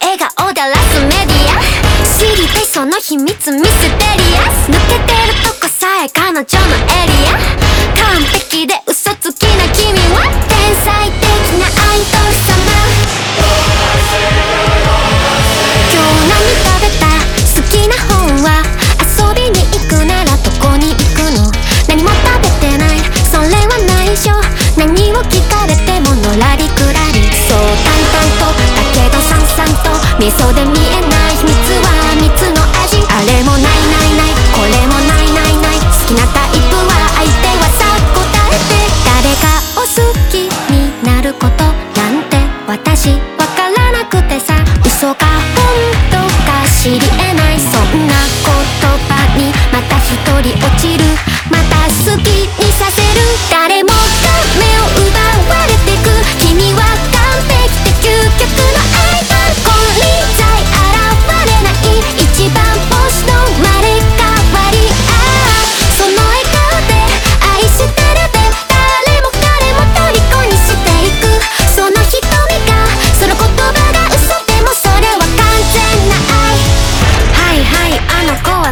笑顔だラスメディア。知りたいその秘密ミステリアス。抜けてるとこさえ彼女本当か知り得ないそんな言葉にまた一人落ちる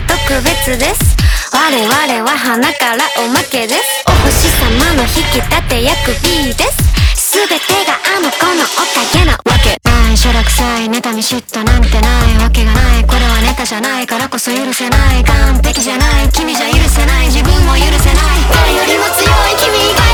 特別です。我々は花からおまけです。お星様の引き立て役 B です。全てがあの子のおかげなわけ。ないしょらくさい妬み嫉妬なんてないわけがない。これはネタじゃないからこそ許せない。完璧じゃない。君じゃ許せない。自分も許せない。誰よりも強い君以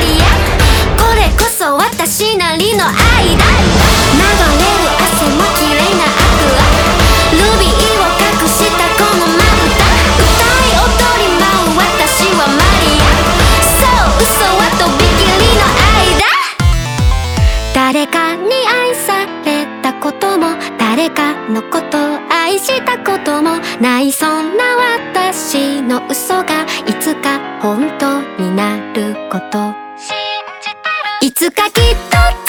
リアこれこそ私なりの愛だ。流れる汗も綺麗なアクア。ルビーを隠したこのまぶた。歌い踊り舞う私はマリア。そう嘘はとびきりの愛だ。誰かに愛されたことも。誰かのことを愛したことも。ないそんな私の嘘がいつか本当になること。いつかきっと